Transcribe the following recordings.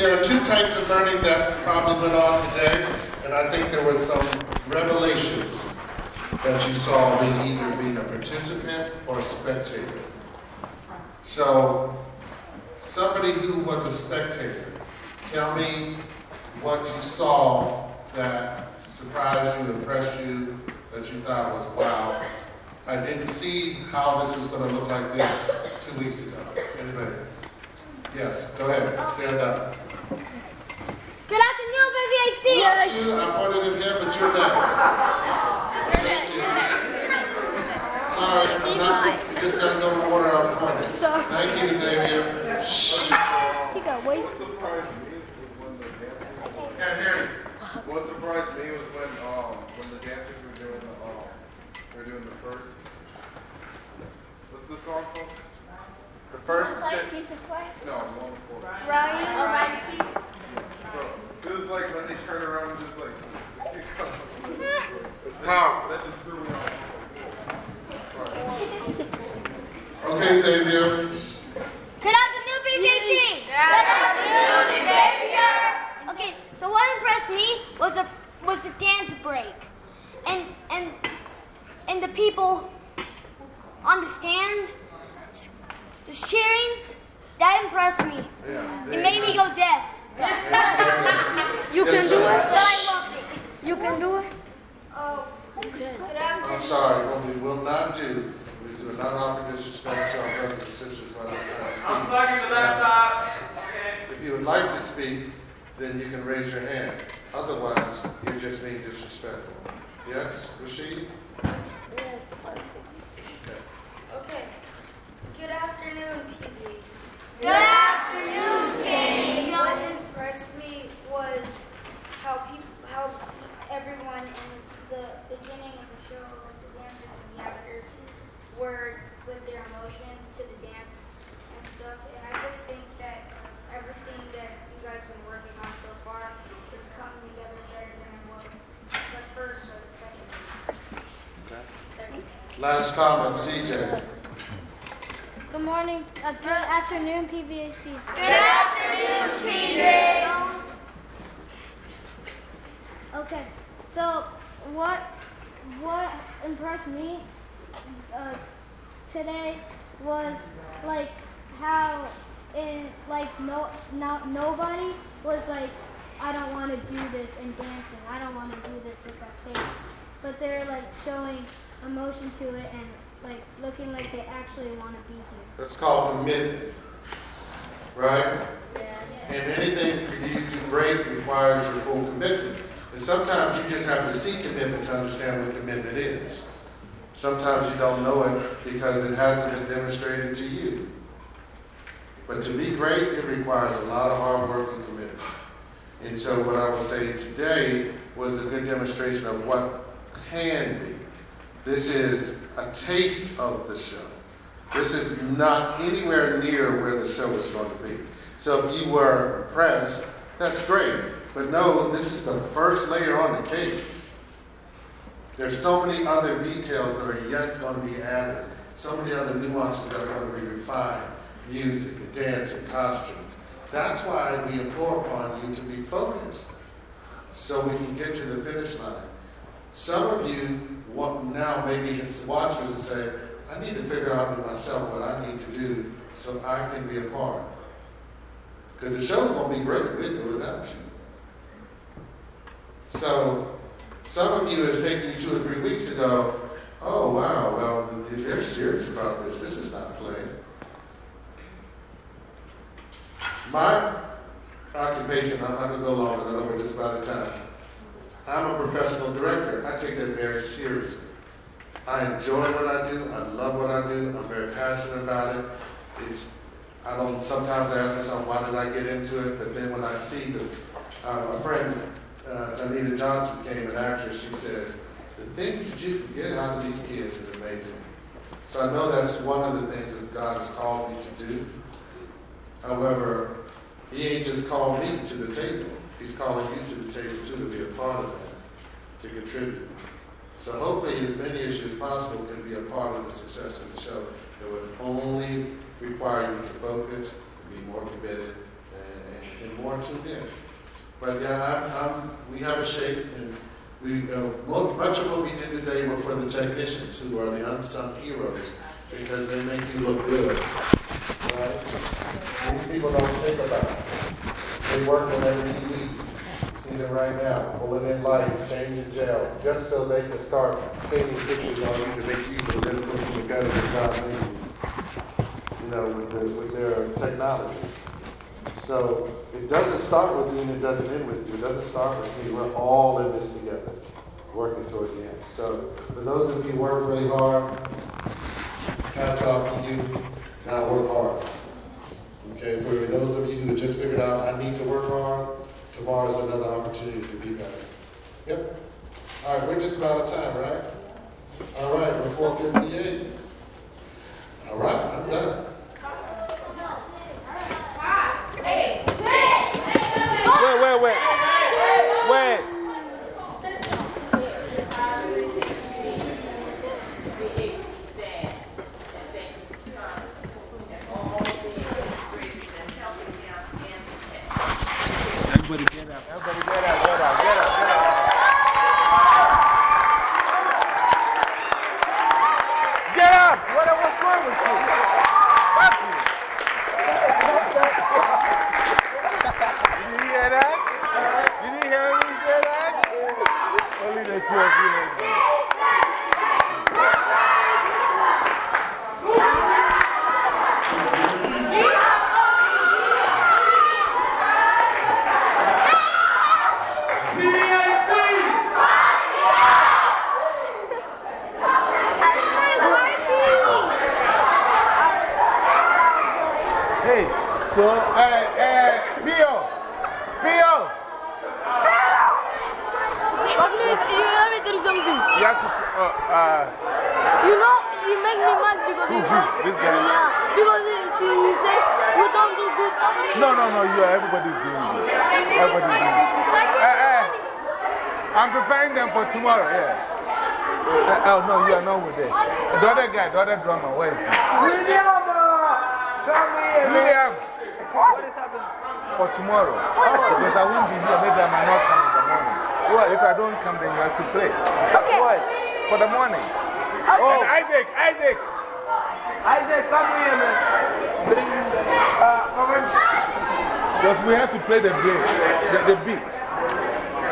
there are two types of learning that probably went on today, and I think there were some revelations that you saw being either being a participant or a spectator. So, somebody who was a spectator, tell me what you saw that surprised you, impressed you, that you thought was wow. I didn't see how this was going to look like this two weeks ago. Anybody? Yes, go ahead, stand up. Good afternoon, BVAC. Not you, I pointed at him, but you're next. Thank you. Sorry, I'm not, we just got to go in order I'm pointing. Sorry. Thank you, Xavier. Shh. He got way. What surprised me was when the dancers. Can't hear you. What surprised me was when um when the dancers were doing the um they were doing the first. What's the song called? The first. Like piece of clay. No, the one before. Ryan. Oh, Ryan's piece. So it was like when they turn around and just like the kick up. It's powerful. That just threw me off. Sorry. Okay, Xavier. Good afternoon, BVAC. Good afternoon, Xavier. Okay, so what impressed me was the was the dance break, and and and the people on the stand just- just cheering. That impressed me. Yeah. It made me go deaf. You can do it. But I loved it. You can do it. Oh, good. Good. I'm sorry, what we will not do, is we will not offer disrespect to our brothers and sisters while they're trying to speak. I'm plugging the laptop. If you would like to speak, then you can raise your hand. Otherwise, you're just being disrespectful. Yes, Rashid? Yes. Okay. Good afternoon, PVs. Good afternoon, Daniel. What impressed me was how people, how everyone in the beginning of the show, like the dancers and the actors, were with their emotion to the dance and stuff. And I just think that everything that you guys have been working on so far is coming together better than it was the first or the second. Last comment, CJ. Good morning, uh, good afternoon, PVAC. Good afternoon, CJ. Okay, so what what impressed me uh, today was like how in like no not nobody was like I don't want to do this in dancing. I don't want to do this with that face. But they're like showing emotion to it and like looking like they actually want to be here. That's called commitment, right? And anything you to do great requires your full commitment. And sometimes you just have to see commitment to understand what commitment is. Sometimes you don't know it because it hasn't been demonstrated to you. But to be great, it requires a lot of hard work and commitment. And so what I will say today was a good demonstration of what can be. This is a taste of the show. This is not anywhere near where the show is going to be. So if you were impressed, that's great. But no, this is the first layer on the cake. There's so many other details that are yet going to be added, so many other nuances that are going to be refined, music and dance and costume. That's why we implore upon you to be focused so we can get to the finish line. Some of you want now maybe watch this and say, I need to figure out for myself what I need to do so I can be a part. Because the show's going to be great with or without you. So some of you has taken you two or three weeks ago, oh wow, well, they're serious about this. This is not play. My occupation, I'm not going to go long because I know we're just about time. I'm a professional director. I take that very seriously. I enjoy what I do. I love what I do. I'm very passionate about it. It's, I don't sometimes ask myself, why did I get into it? But then when I see the, uh, my friend uh, Janita Johnson came, an actress, she says, the things that you can get out of these kids is amazing. So I know that's one of the things that God has called me to do. However, He ain't just called me to the table. He's calling you to the table too to be a part of that, to contribute. So hopefully as many of you as possible can be a part of the success of the show. It would only require you to focus, to be more committed, and, and more tuned in. But yeah, I'm, I'm, we have a shape, and we, uh, much of what we did today were for the technicians, who are the unsung heroes, because they make you look good. Right? These people don't think about it. They work on every right now, pulling in lights, changing gels, just so they can start painting pictures on you to make you person better than God made you. You know, with, the, with their technology. So it doesn't start with you and it doesn't end with you. It doesn't start with me. We're all in this together, working towards the end. So for those of you who work really hard, hats off to you. Now work hard. Okay, for those of you who just figured out I need to work hard, tomorrow's another opportunity to be better. Yep. All right, we're just about out of time, right? All right, we're 458. All right, I'm done. Wait, wait, wait. Wait. Everybody get up. Everybody get up, get up, get up, get up. Get up! What, what's wrong with you? Fuck you. Did you hear that? Did you hear me say that? Only the two of you heard me. Hey, so, uh, uh, Pio, Pio, But me, you let me tell you something. you have to, uh, uh, You know, he make me mad because he Who, who? This guy? Yeah, because he, he, he say we don't do good. no, no, no, you are, everybody's doing good. Everybody's doing good. Uh, uh, I'm preparing them for tomorrow, yeah. Uh, oh, no, you are not with them. The other guy, the other drummer, where is he? William! Come here! William, What is happening? for tomorrow. Because I won't be here, maybe I might not come in the morning. Well, if I don't come, then you have to play. Okay. What? For the morning. Oh, And Isaac, Isaac. Isaac, come here, man. Bring the. Uh, on. Because we have to play the beat. The, the beat.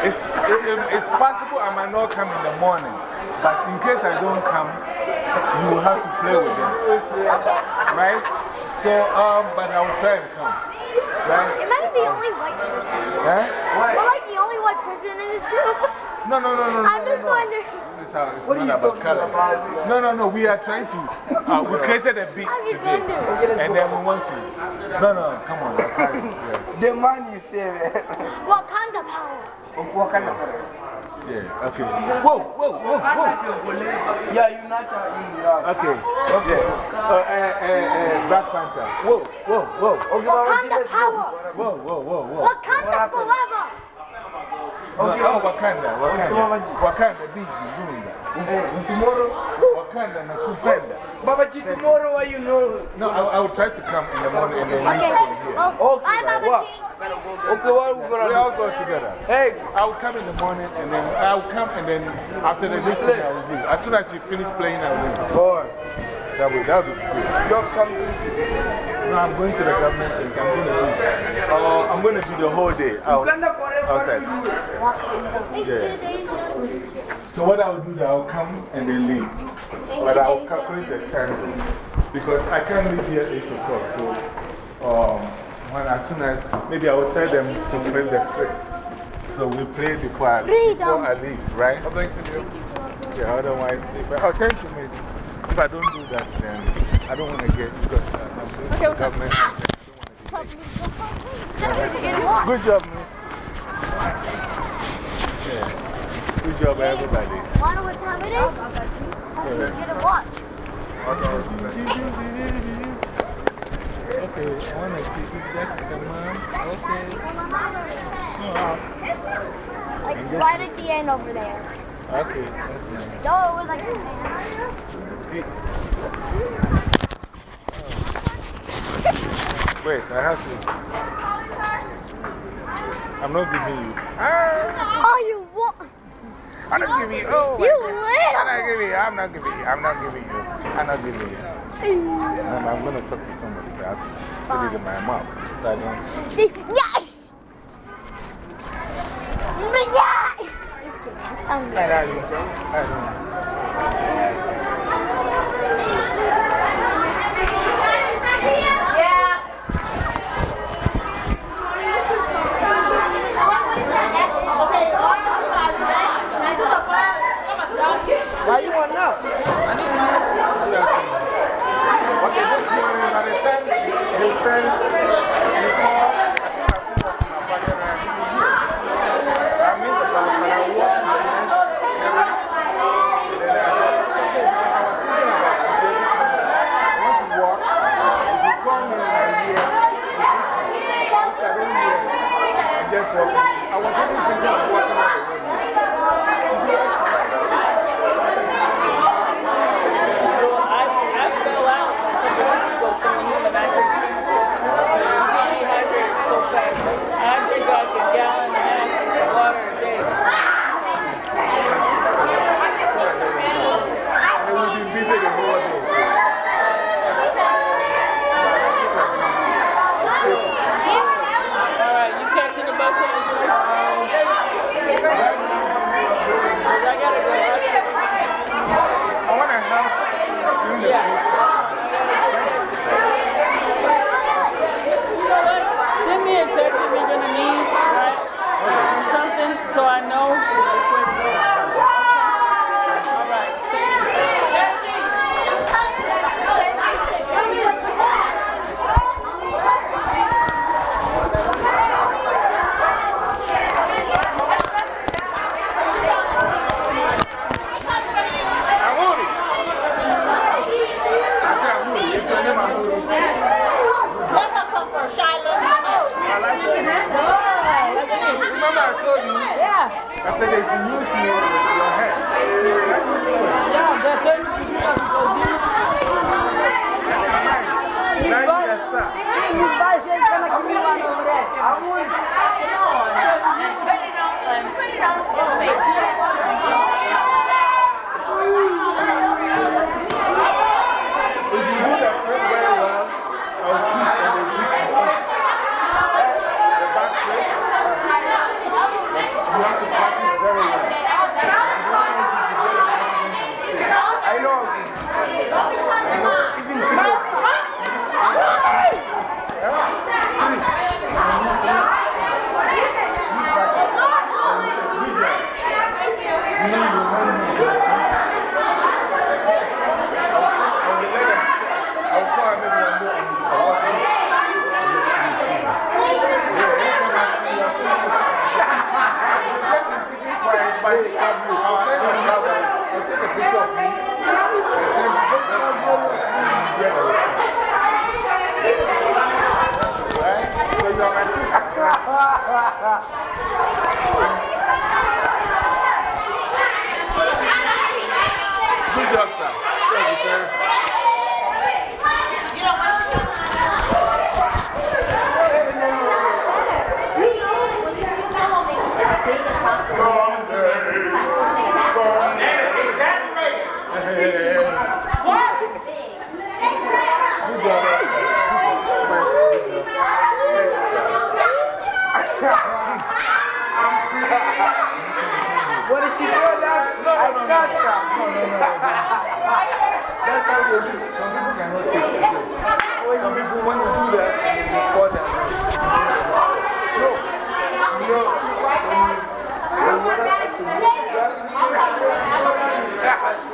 It's, it, it- it's possible I might not come in the morning, but in case I don't come, you will have to play with them. Right? So, um, but I will try and come. Right? Am I the only white person? Eh? Am I the only white person in this group? No, no, no, no. no I'm just no, no. wondering. It's, uh, it's What are not you about color. about? No, no, no. We are trying to. Uh, we created a beat I'm just today. wondering. And then we want to. No, no, come on. I'll try this, yeah. The man you say, man. Wakanda power. What kind of. Yeah, okay. Whoa, whoa, whoa, whoa. Yeah, you not in the Okay. Okay. Uh, uh, uh, uh, Black Panther. Whoa, whoa, whoa. Okay, Wakanda power. Whoa, whoa, whoa, whoa. Wakanda forever. No, oh, Wakanda, Wakanda. Wakanda, big, doing. Eh, Tomorrow. Wakanda, Nakupenda. Baba G, tomorrow, why you know? No, I, I will try to come in the morning and then you Okay. come here. Well, Okay, bye, Baba what? Okay, what we We gonna all go together. Hey, I will come in the morning and then I will come and then after the discipline I will leave. As soon as you finish playing, I will leave. boy, That will, that will be good. you have something. No, I'm going to the government and I'm going to leave. Uh, I'm going to be the whole day out, outside. Yeah. So what I will do, I will come and then leave. But I will calculate the time because I can't leave here 8 o'clock. So um, when, as soon as, maybe I will tell them to play the script. So we play before I, before I leave, right? Oh, thanks to you. Yeah, otherwise, if I, oh, thank you, mate. If I don't do that, then I don't want to get, because uh, I'm going to the government. I don't want to get Good job, man. Yeah. Good job, everybody. Wanna what time it is? I need you to watch. Okay, I want to see if that's the mom. Okay. Like right at the end over there. Okay, that's nice. No, it was like. Wait, I have to. I'm not giving you. Oh, you what? I'm not giving you. Oh, you little. I'm not giving you. I'm not giving you. I'm not giving you. I'm not giving you. I'm, I'm going to talk to somebody. So I have to put it in my mouth. So I don't. Yeah! I'm not.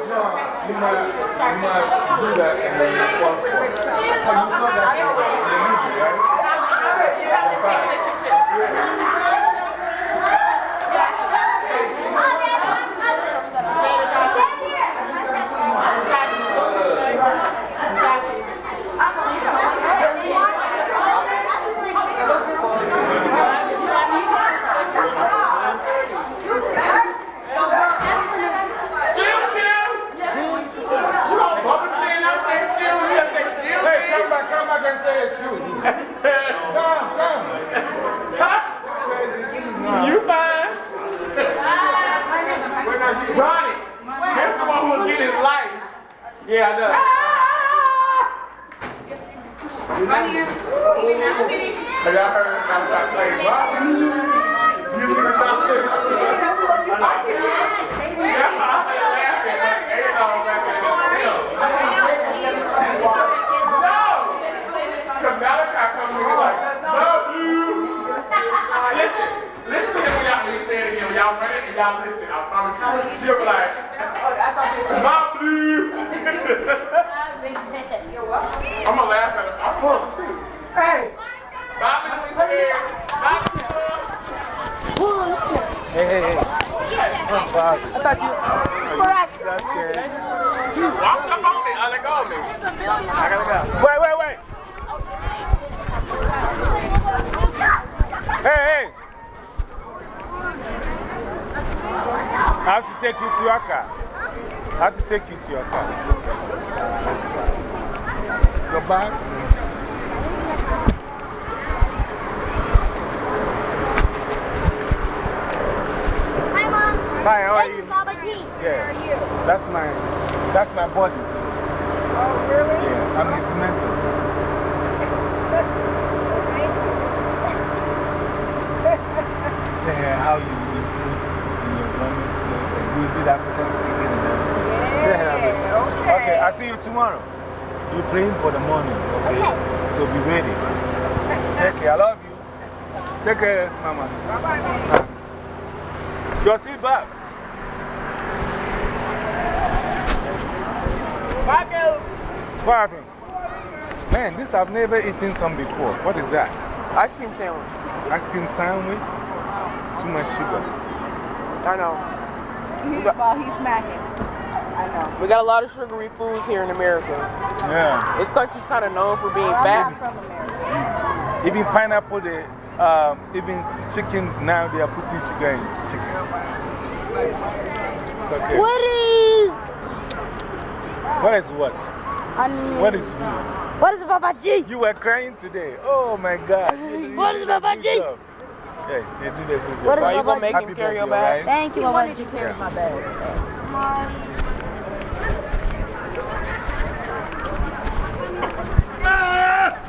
No, you might, you might do that you fall you saw that in the movie, right? Even now, look at it. Have y'all heard about that play? What? You see the song? Yeah, I'm laughing. ain't no laughing at the film. No! Because Malachi comes to me like, blue. Listen, listen to him when y'all, when he say it again. Y'all run it and y'all listen, I promise you. She'll be like, my I'm going to laugh at him. I'm going to. Hey. Bobby, we here. Bobby, Hey, hey, hey. I thought you was. Okay. Walk up on me. I let go of me. I gotta go. Wait, wait, wait. Hey, hey. I have to take you to your car. I have to take you to your car. Your bag? Hi, Mom. Hi, how are you? Baba G. Yeah. That's my, that's my body. Oh, really? Yeah, I'm his mentor. yeah, how you improve in your drumming skills and you did African singing and everything. Yeah, okay. Okay, I'll see you tomorrow. You're praying for the morning, okay? So be ready. Take care. I love you. Take care, Mama. Bye-bye. Your seat back. What happened? Man, this I've never eaten some before. What is that? Ice cream sandwich. Ice cream sandwich? Too much sugar. I know. He's, well, he's smacking. I. We got a lot of sugary foods here in America. Yeah. This country's kind of known for being I'm fat. not from America. Even pineapple, they, um, even chicken, now they are putting sugar in chicken. It's okay. What is. What is what? I mean, What is you? What is Baba G? You were crying today. Oh my God. You, you What did Baba G? job. Yes, you did a good job. What is Why you gonna make Happy him carry your birthday, bag? right? Thank you, He Baba wanted G. to carry my bag.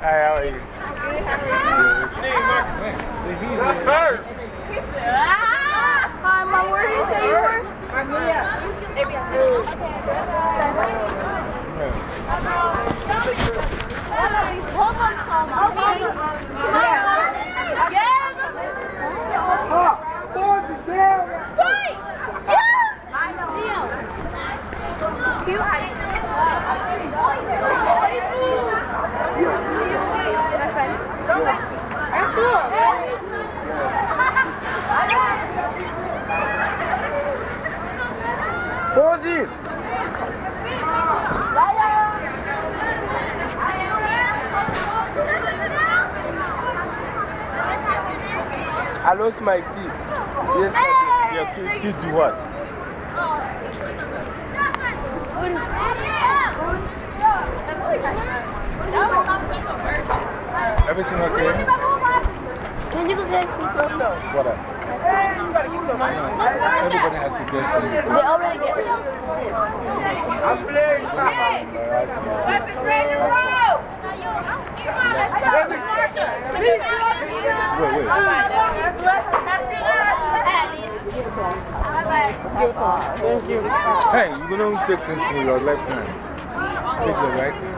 Hi, how are you? That's her. Hi, Mom. Where did you say you were? Rosie! I lost my teeth. Yes, I Your kid, kid to what? Everything okay? Can you go get some photos? What up? Everybody has to get some. They already get it. I'm playing. Wait, wait. Thank you. Hey, you're going to take things with your left hand. Take your right hand.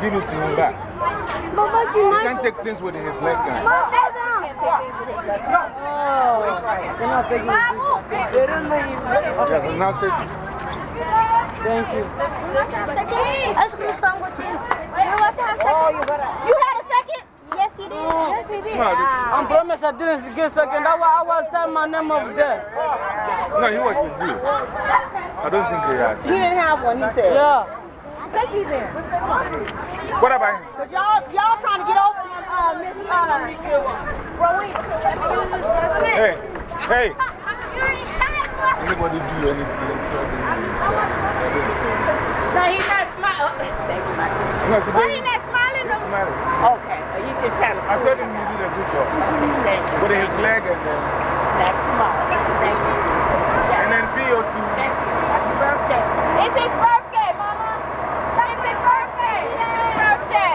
Give it to him back. Baba G, can't take things with his left hand. Mom, sit down. Yes, and now say, Thank you. Ice cream sandwich. You want to have a second? Oh, you had a second? Yes, he did. Yes, he did. no, this, I promise I didn't get second. That's why I was telling my name over there. no, he was with you. I don't think he has. He didn't have one, he said. Yeah. Take you there. What about him? Because y'all, y'all trying to get over uh, Miss uh, Rowena. Hey, hey. Anybody do anything? so they need to check. No, he's not smiling. Thank you, my No, Why today, he not smiling? he's smiling. Okay, so you just trying to I told him you did a good job. Thank you. With his leg and then, Snap smile. Thank you. and then PO2. Thank you. Happy birthday. It's his birthday, Mama. It's his birthday. It's his birthday.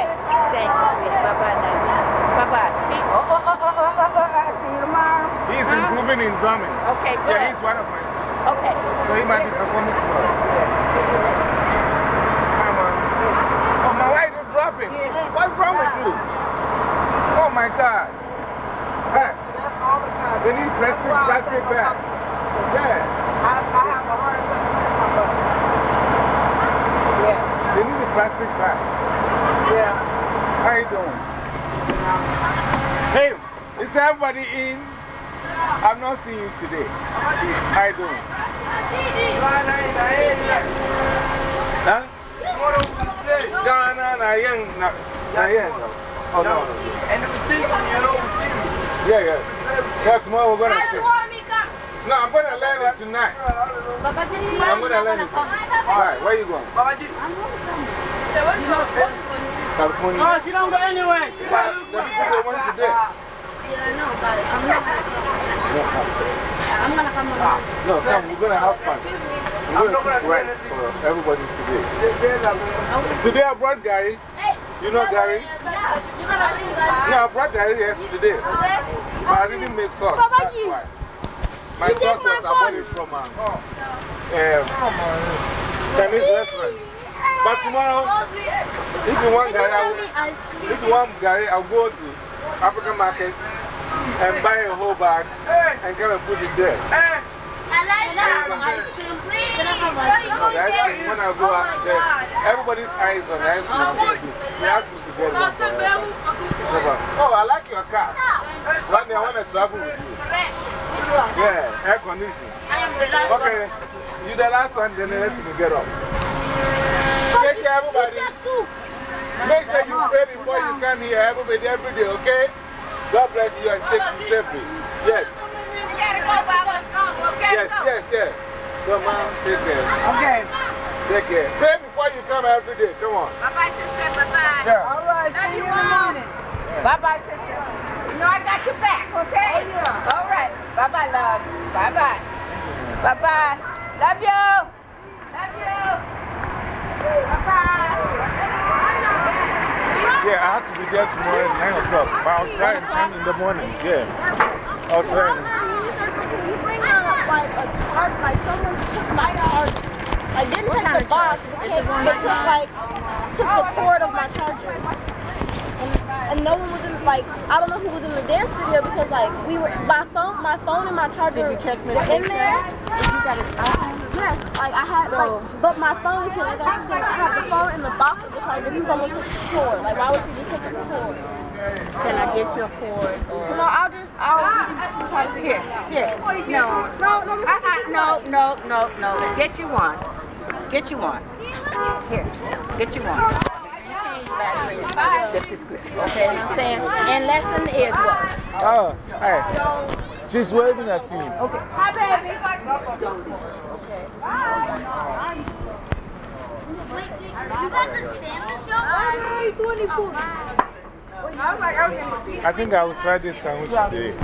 Thank you. Bye-bye now. Bye-bye. Oh, oh, oh, oh, oh, oh, oh, oh. See you tomorrow. He's improving in drumming. Okay, good. Yeah, he's one of my. Okay. So he might be performing tomorrow. Come on. Oh, my wife is dropping. What's wrong with you? Oh my God. Hey. That's all the time. They need plastic, plastic bag. Yeah. I, I have a hard time putting my butt. Yeah. They need a plastic bag. Yeah. How you doing? Hey, is everybody in? I've not seen you today. How you doing? Huh? Ghana, na young, na na young. Oh no. And the receipt, you know, receipt. Yeah, yeah. Yeah, tomorrow we're gonna. No, I'm gonna learn it tonight. I'm gonna learn it. Alright, where you going? I'm going somewhere. California. No, she don't go anywhere. She But the people went today. I'm not gonna come along. No, come, we're gonna have fun. We're gonna cook right for everybody today. Today I brought gari. You know Gary? No, I brought Gary here today. But I didn't make sauce. That's why. My sauce was I bought it from um, um, Chinese restaurant. But tomorrow, if you want Gary, I will, if you want Gary, I'll go to African market and buy a whole bag and come and put it there. I like that ice cream, please. Can I have ice No, the ice cream, when I go out there, everybody's eyes on the ice cream. I'm going to do. They asked me to get one for her. Oh, I like your car. One day I want to travel with you. Yeah, air conditioning. Okay, you the last one, then let me get up. Take care, everybody. Make sure you pray before you come here, everybody, every day, okay? God bless you and take you safely. Yes. Yes, yes, yes. Come on, take care. Okay. Take care. Pray before you come every day. Come on. Bye-bye, sister. Bye-bye. Yeah. All right. See you in the morning. Bye-bye, sister. You know I got your back, okay? Oh, yeah. All right. Bye-bye, love. Bye-bye. Bye-bye. Love you. Love you. Bye-bye. Yeah, I have to be there tomorrow at 9 o'clock. But I'll try and come in the morning. Yeah. I'll try and. You bring a, like, a charge, like someone took my charger. Like, didn't take the box, but took, but took, like, took the cord of my charger. And, and no one was in, like, I don't know who was in the dance studio because, like, we were, my phone, my phone and my charger Did you check were in there. You got his iPhone? Yes, like I had, like, but my phone is here. Like I have the phone in the box of the charger because someone took the cord. Like, why would you just take the cord? Can I get your cord? Or... No, I'll just, I'll try to figure Here, it here. No, no, no, I, I, no, no, no, no. Get you one. Get you one. Here, get you one. Just this quick. Okay, what I'm saying? And lesson is what? Oh, hey. She's waving at you. Okay. Hi, baby. Wait, you got the salmon show? I was like, okay. I think I will try this sandwich today.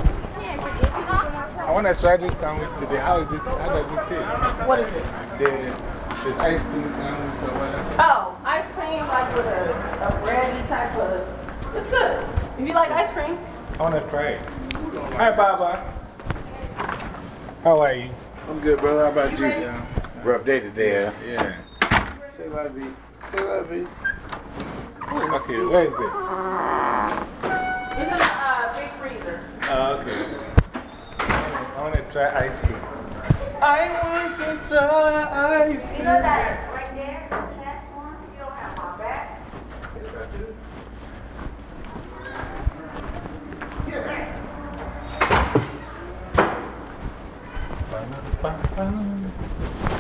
I want to try this sandwich today. How, is it, how does it taste? What is it? The, this ice cream sandwich or whatever. Oh, ice cream like with a, a bready type of. It's good. If you like ice cream. I want to try it. Hi, Baba. How are you? I'm good, brother. How about you? Yeah. Rough day today, Yeah. Say what, B. Say what, B. Okay, where is it? It's in the uh, big freezer. Oh, okay. I want to try ice cream. I want to try ice cream. You know that right there, chest one? You don't have my back. I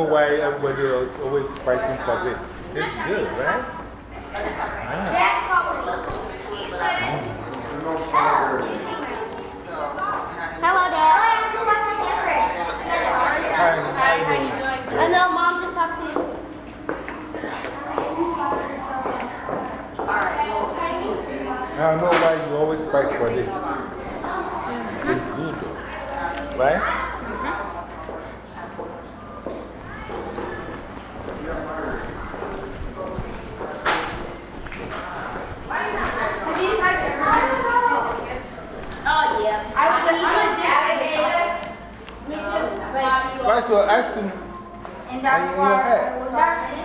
know why everybody is always fighting for this. It's good, right? Hello, Dad. Hi. I know Mom just talked to you. I know why you always fight for this. It is good, though. Right? Oh yeah. I was Why so ice cream? And that's why head? I was asking.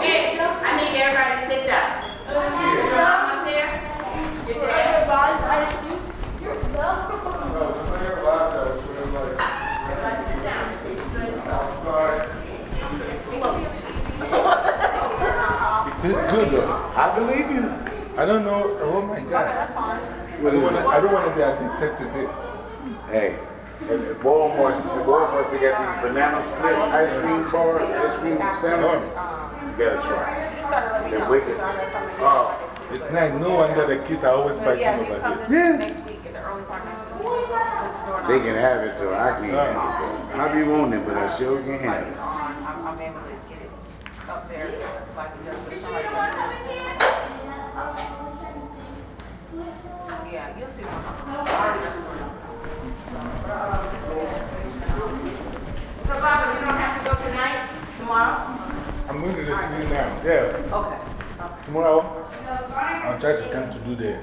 Hey, I need everybody to sit down. Up there. Get there. It tastes good, though. I believe you. I don't know. Oh my God. What is it? I don't want to be addicted to this. Hey, if the boy wants, the boy wants to get these banana split ice cream bar, ice cream sandwiches, you gotta try. They're wicked. Oh, it's nice. No wonder the kids are always fighting over this. Yeah. They can have it though. I can't have it though. I be wanting it, but I sure can have it. I'm going to the season now. Yeah. Okay. Tomorrow, I'll try to come to do the,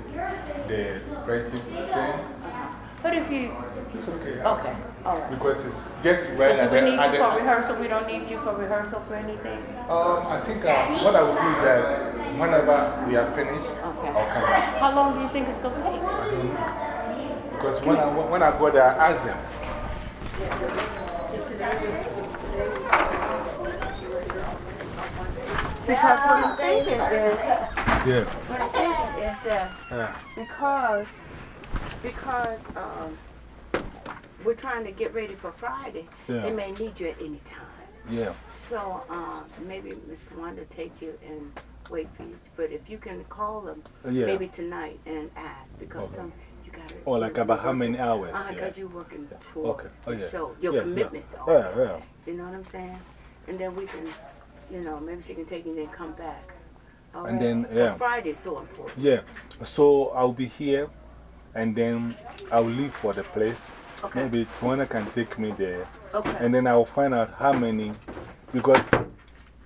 the friendship thing. But if you, It's okay. okay, all right. Because it's just right But at do we need you for rehearsal? We don't need you for rehearsal for anything? Um, I think uh, what I will do is that whenever we are finished, Okay. I'll come back. How long do you think it's going to take? I don't know. Because when I, when I go there, I ask them. Because what I'm thinking is, Yeah. what I'm thinking is that Yeah. because, because um, we're trying to get ready for Friday, Yeah. they may need you at any time. Yeah. So um, maybe Mr. Wanda take you and wait for you. But if you can call them Yeah. maybe tonight and ask because Okay. um, you got to. Oh, like about how many hours? Uh, Yeah. because you're working Okay. towards Oh, the show, your Yeah, commitment. Yeah. though. Yeah, yeah. You know what I'm saying? And then we can, you know, maybe she can take you and then come back. All And right? then, yeah. Friday is so important. Yeah. So I'll be here and then I'll leave for the place. Okay. Maybe Tuana can take me there. Okay. And then I'll find out how many. Because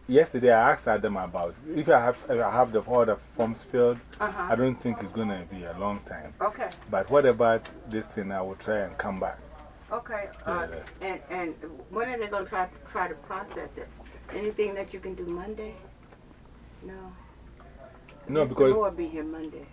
yesterday I asked them about if I have, if I have the, all the forms filled, Uh-huh. I don't think it's going to be a long time. Okay. But what about this thing? I will try and come back. Okay. Uh, and, and when are they going to try, try to process it? Anything that you can do Monday? No. No, Mr. because- Moore be here Monday.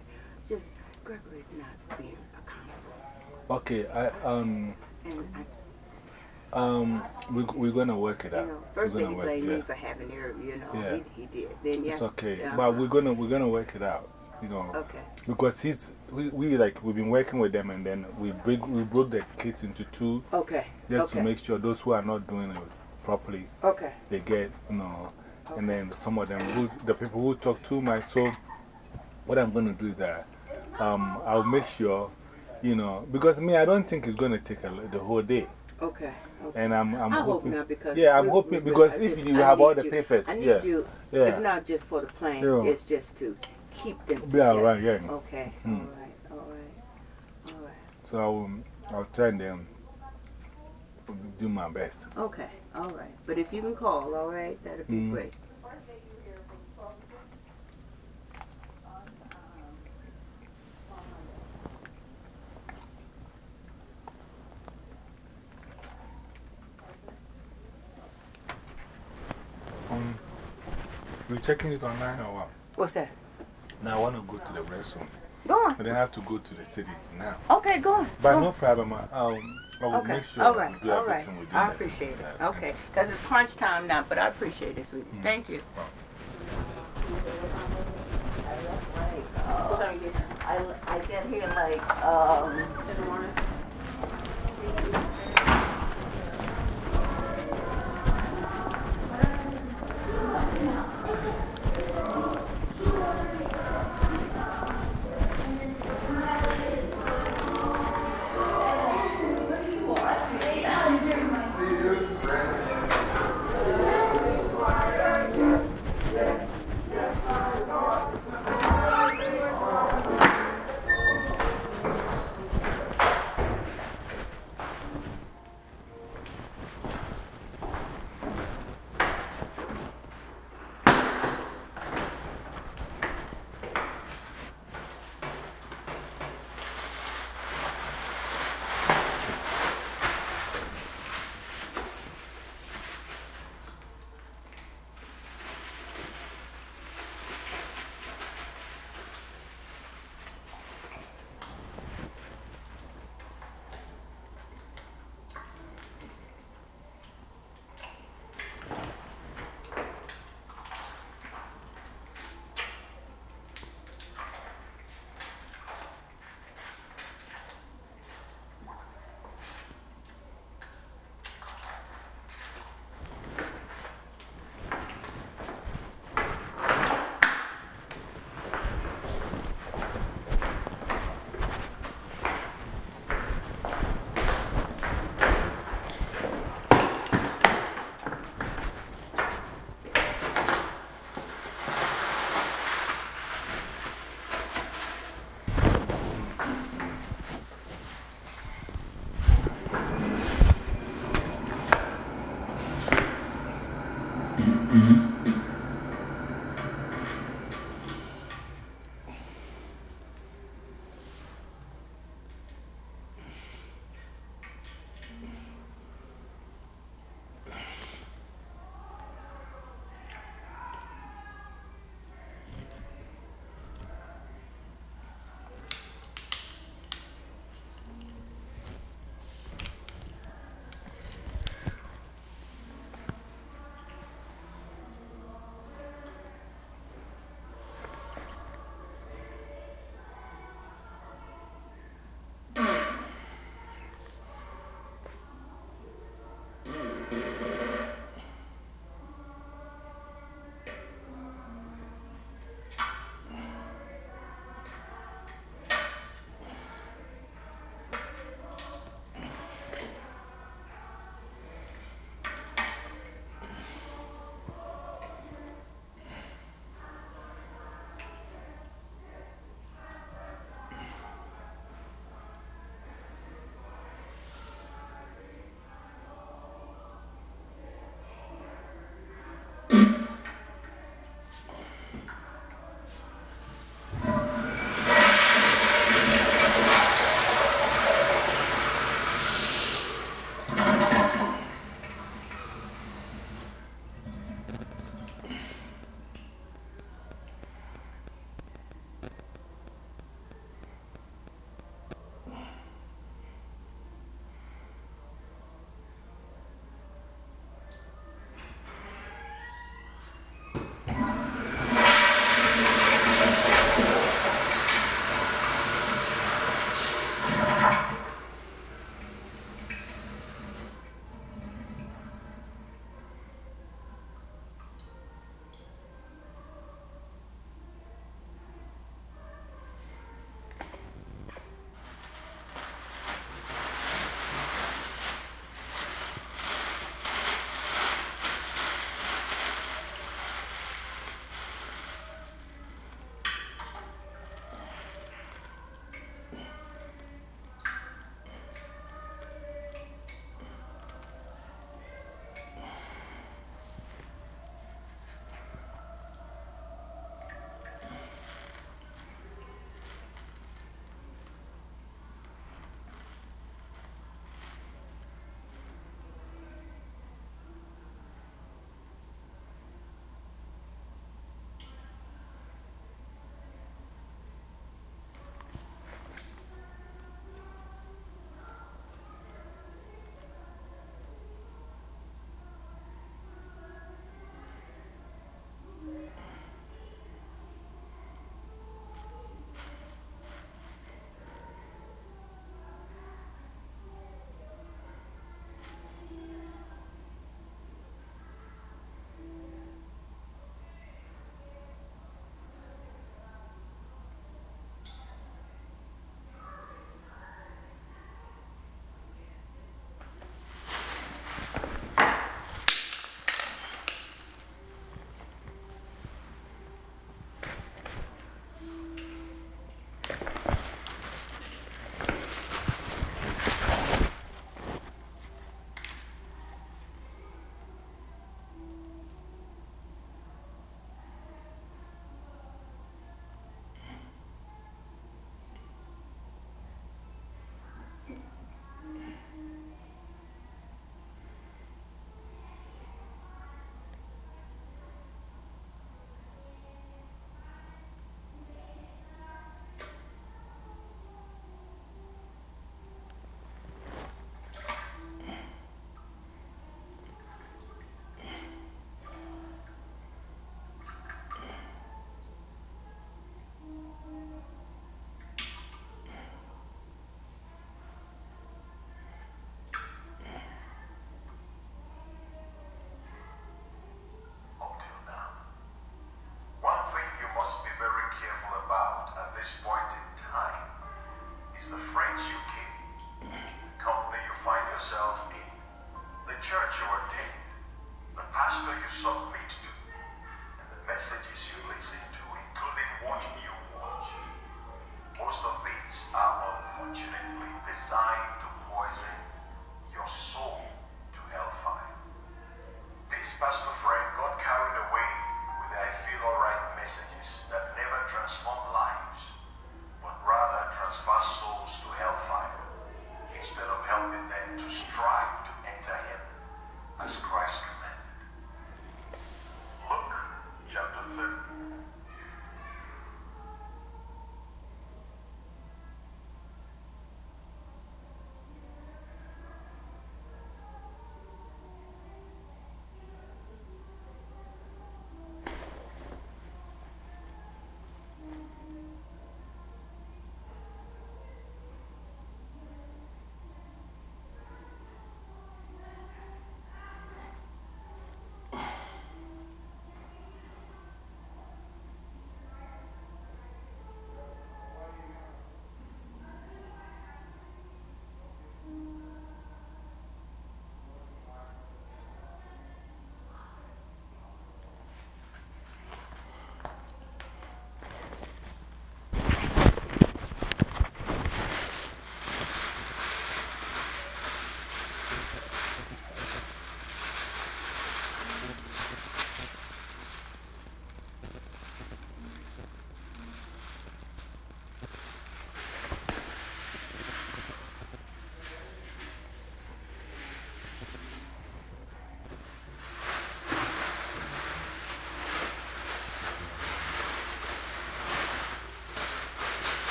Just Gregory's not being accountable. Okay. I, um, I um, we, we're going to work it out. You know, first we're thing he gonna blamed me for having her, you know, Yeah. he, he did. Then, yeah. It's okay. uh-huh. But we're gonna, we're gonna work it out, you know. Okay. Because he's, we, we like, we've been working with them and then we break, we broke the kids into two. Okay. Just to make sure those who are not doing it properly, Okay. they get, you know. And then some of them, who, the people who talk too much. So, what I'm gonna do is that um, I'll make sure you know, because me, I don't think it's going to take a, the whole day. Okay. okay. And I'm, I'm I hope hoping. not because. yeah, I'm we- hoping we- because if just- you have all the you- papers, I need yeah. you, yeah. if not just for the plane, Yeah. it's just to keep them Yeah, together. right, yeah. Okay, Hmm. all right, all right, all right. So I'll, I'll try and um, do my best. Okay, all right. But if you can call, all right, that'd be Mm. great. Um, you checking it online or what? What's that? Now I want to go to the restroom. Go on. But then I have to go to the city now. Okay, go on. But go no on. problem. I, um, I will Okay, make sure all right, I do all right. I appreciate it. that Okay, because it's crunch time now, but I appreciate it, sweetie. Mm. Thank you. I, I get here like, um,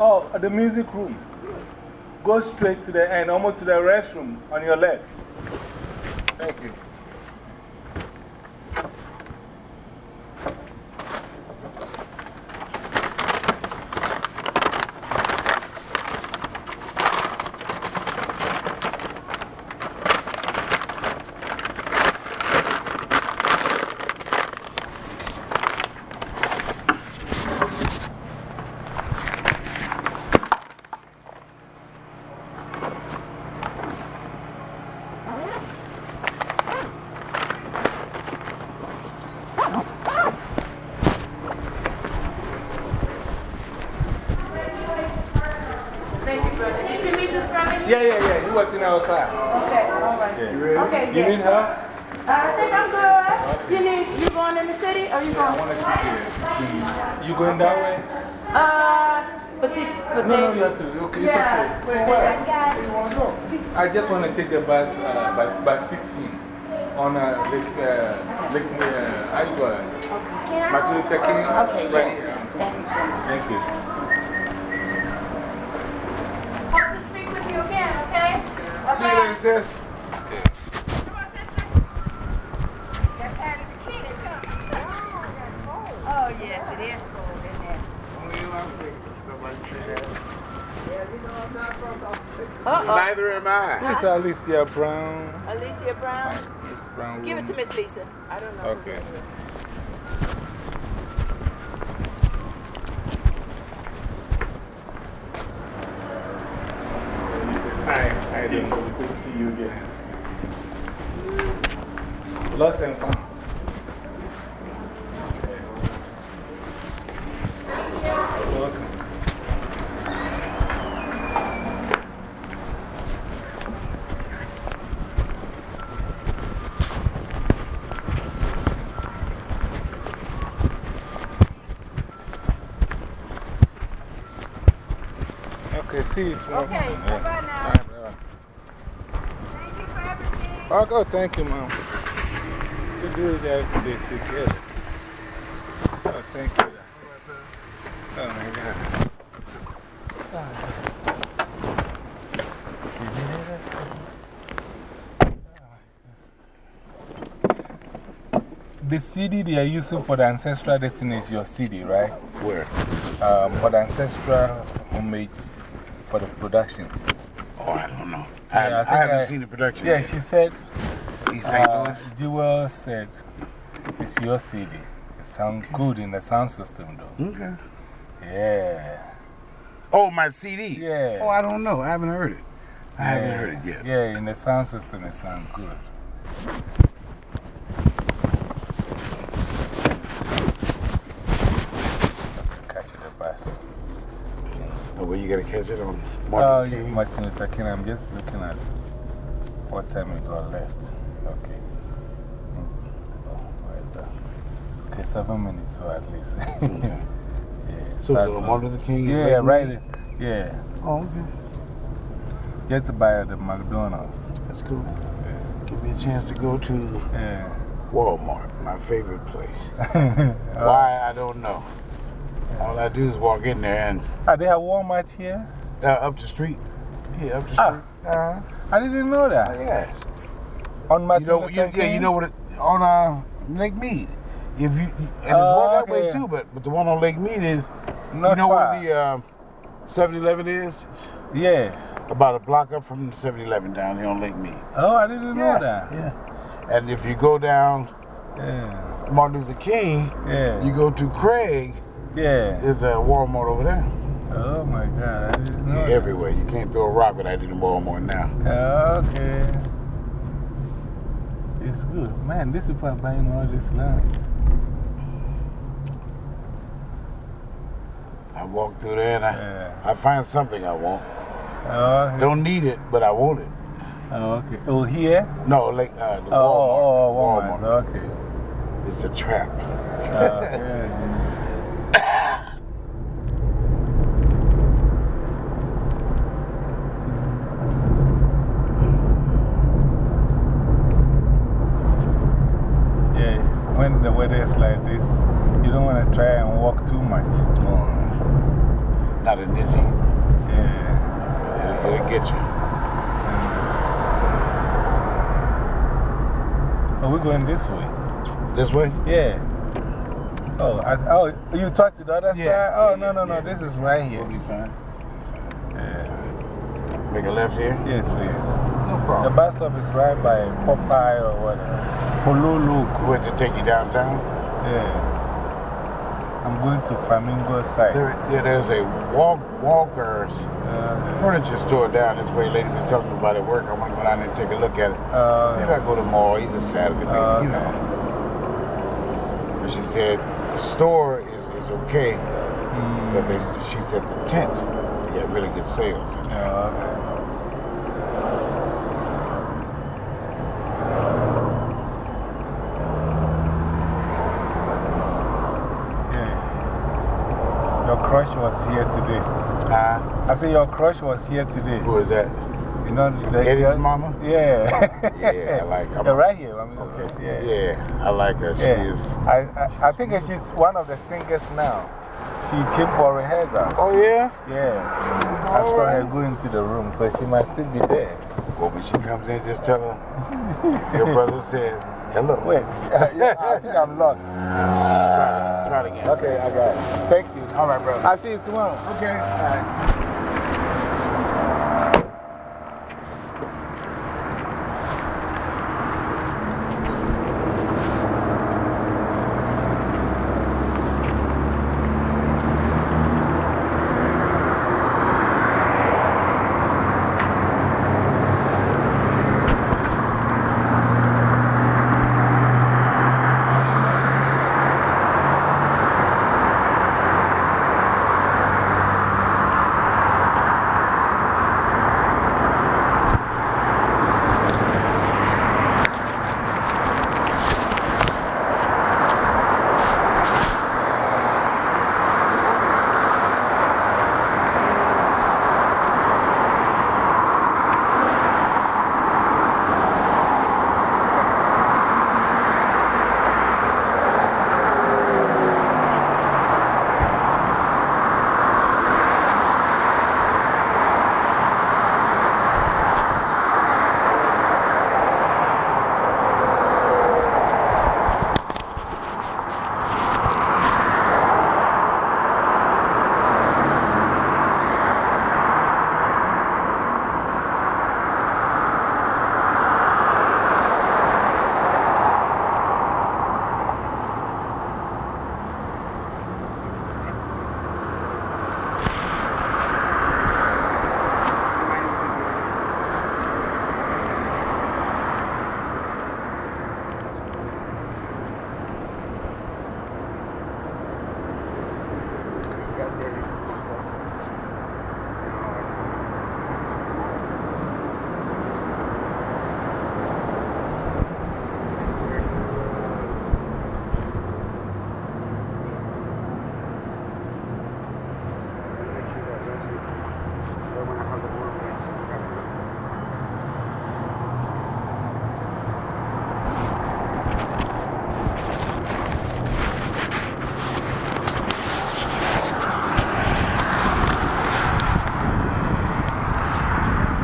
Oh, the music room. Go straight to the end, almost to the restroom on your left. Our class. Okay, all right. Yeah. You ready? Okay, You yes. need her? I think I'm good. You need, you going in the city or you Yeah, I going? want to see you. You going that way? Uh, but the, but No, they, no, you have to. Okay, it's Yeah, okay. but Where? that Where you want to go? I just want to take the bus, uh, bus, bus 15 on uh, Lake, uh, Lake, uh, how you call it? Martin Luther King. Okay, yes. here. Thank you. Thank you. Hope to speak with you again, okay? See you later, sis. Oh, yes, it is cold in there. Uh-oh. Neither am I. Who's Alicia Brown? Alicia Brown. Miss Brown. Give it to Miss Lisa. I don't know. Okay. that is. Hi, how you doing? See. Lost and found. Okay, see you tomorrow. Okay, morning. bye-bye now. All right, bye-bye. Thank you for everything. Oh, oh, thank you, Mom. You do it every day, take care. Oh, thank you. Oh, my God. The CD they are using for the ancestral destiny is your CD, right? Where? Um, for the ancestral homage for the production. Oh, I don't know. Yeah, I, I, haven't seen the production. Yeah, yet. she said. St. uh, Louis? Jewel said it's your CD. It sounds good in the sound system, though. Okay. Yeah. Oh, my CD? Yeah. Oh, I don't know. I haven't heard it. I haven't heard it yet. Yeah, in the sound system, it sounds good. Catch the bus. Oh, well, you got to catch it on Oh, Martin you King? Martin Luther King. I'm just looking at what time we got left. Okay. Oh? Okay, seven minutes, so at least. yeah. So it's start- on Martin Luther King? Yeah, right. Yeah. Oh, okay. Just by the McDonald's. That's cool. Give me a chance to go to Yeah. Walmart, my favorite place. Uh, Why, I don't know. All I do is walk in there and Ah, they have Walmart here? uh, up the street. Yeah, up the street. Ah. Uh, I didn't know that. yes. On Martin You know, you, yeah, you know what? It, on uh, Lake Mead. If you, and it's Oh, one that way too, but, but the one on Lake Mead is, Not you know far. where the um, 7 Eleven is? Yeah. About a block up from 7 Eleven down here on Lake Mead. Oh, I didn't Yeah, know that. Yeah. And if you go down Yeah. Martin Luther King, Yeah. you go to Craig, Yeah. there's a Walmart over there. Oh my God, I didn't know. Yeah, that. everywhere. You can't throw a rock without hitting Walmart now. Okay. It's good. Man, these people are buying all these lands. I walk through there and I, Yeah. I find something I want. Oh, okay. Don't need it, but I want it. Oh, okay. Oh, here? No, like uh, the Oh, Walmart. oh, oh, Walmart. Okay. It's a trap. Oh, yeah. Yeah, when the weather is like this, you don't want to try and walk too much. Mm. Not in this heat. Yeah. It'll, it'll get you. Mm. Are we going this way? This way? Yeah. Oh, I, oh, you talked to the other Yeah. side? Oh, Yeah, no, no, no, this is right here. We'll be fine. Make a left here? Yes, please. No problem. The bus stop is right by Popeye or whatever. Polulu. Where to take you downtown? Yeah. I'm going to Flamingo side. There, yeah, there's a walk, Walker's Uh, furniture store down this way. Lady was telling me about it work. I want to go down there and take a look at it. uh, Maybe I go to the mall either Saturday, Uh, you know. But she said the store is, is okay, mm, but they, she said the tent, got really good sales. uh, crush was here today. Uh, I said, Your crush was here today. Who is that? You know, the Eddie's mama? Yeah. Yeah, I like her. Yeah, right here. I mean, okay. Yeah. Yeah, I like her. Yeah. She is. I, I, I think she's one of the singers now. She came for rehearsal. Oh, yeah? Yeah. I saw her go into the room, so she might still be there. Well, when she comes in, just tell her your brother said hello. Wait, yeah, I think I'm lost. Try, try it again. Okay, I got it. Thank you. All right, brother. I'll see you tomorrow. Okay. All right.